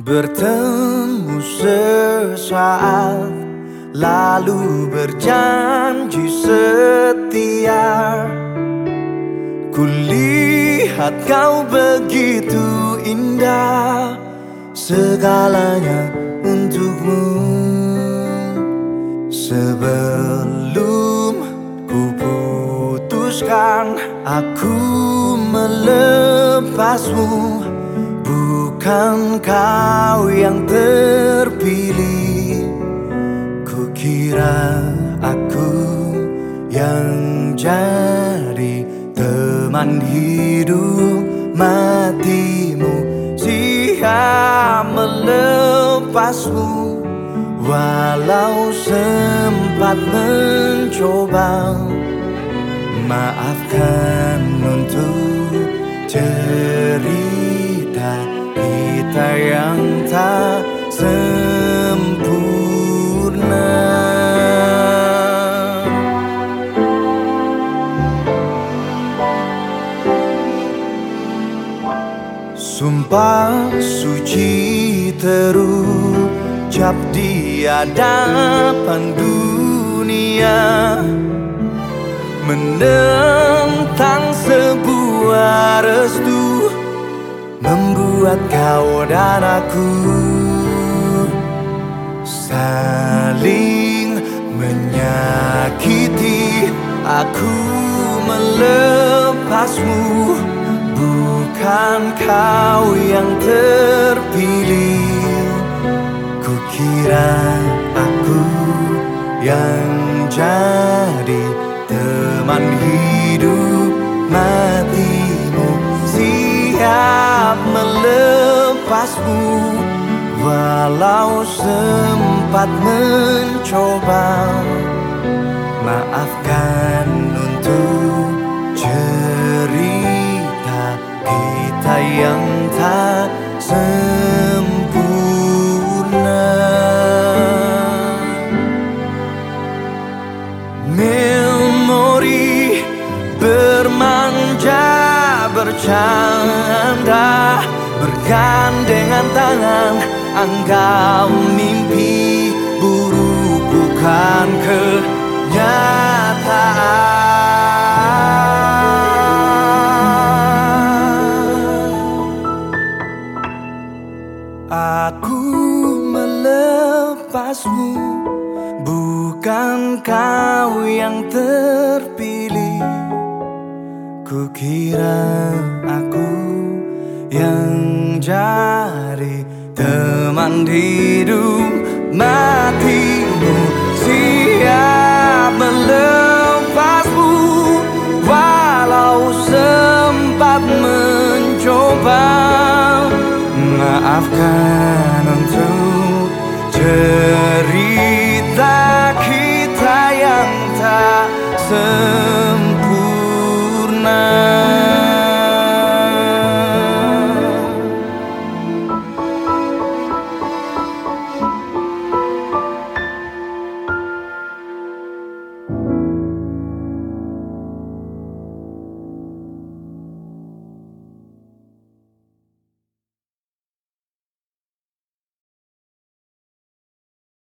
Bertemu sesaat Lalu berjanji setia. Kulihat kau begitu indah Segalanya untukmu. Sebelum ku putuskan Aku melepasmu Bukan kau yang terpilih Kukira aku yang jadi teman hidup matimu. Siap melepasmu Walau sempat mencoba. Maafkan untuk cerita kita yang tak sempurna. Sumpah suci terucap di hadapan dunia. Menentang Membuat kau dan aku Saling menyakiti. Aku melepasmu Bukan kau yang terpilih. Kukira aku yang jadi teman hidup Walau sempat mencoba Maafkan untuk cerita kita yang tak sempurna. Memori bermanja bercanda Bergandengan tangan Anggap mimpi buruk bukan kenyataan? Aku melepasmu Bukan kau yang terpilih. Kukira aku yang jadi teman hidup matimu Siap melepasmu. Walau sempat mencoba Maafkan untuk cerita